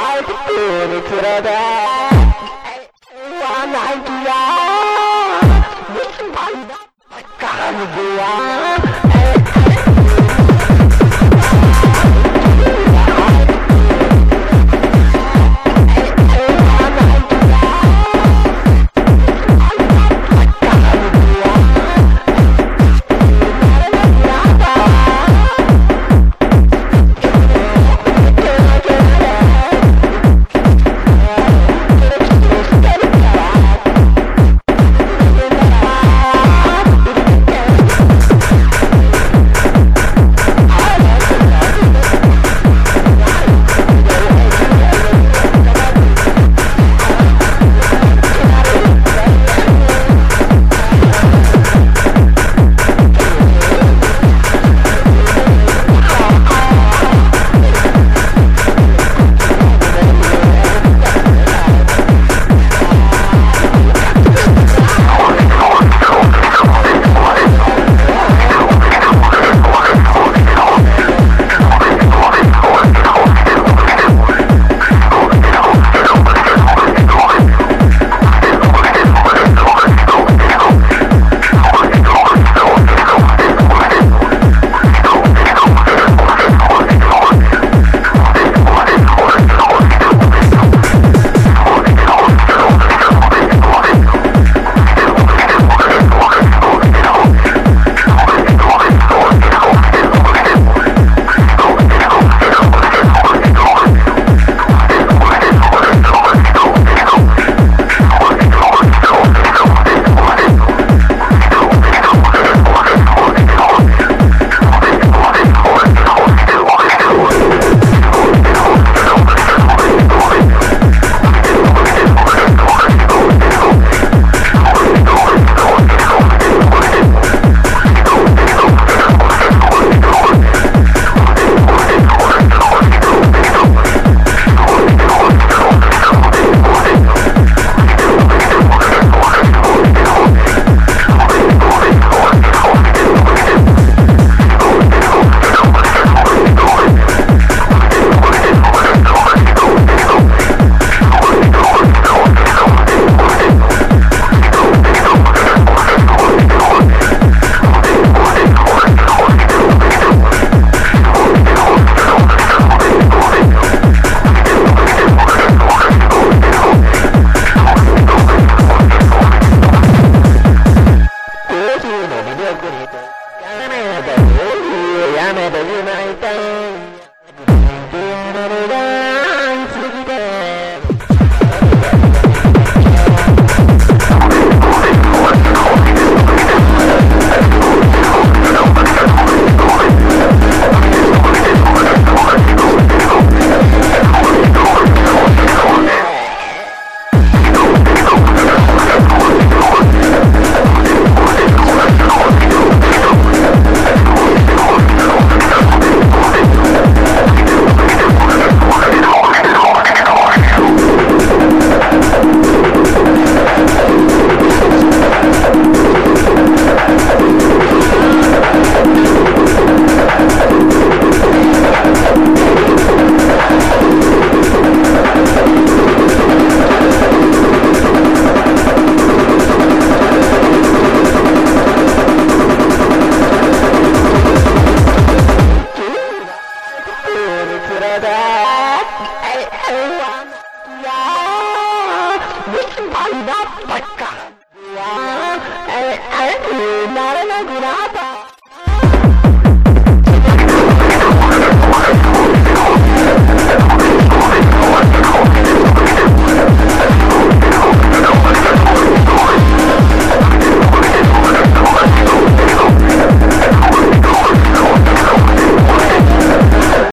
I'm gonna the back. Bye. Gracias.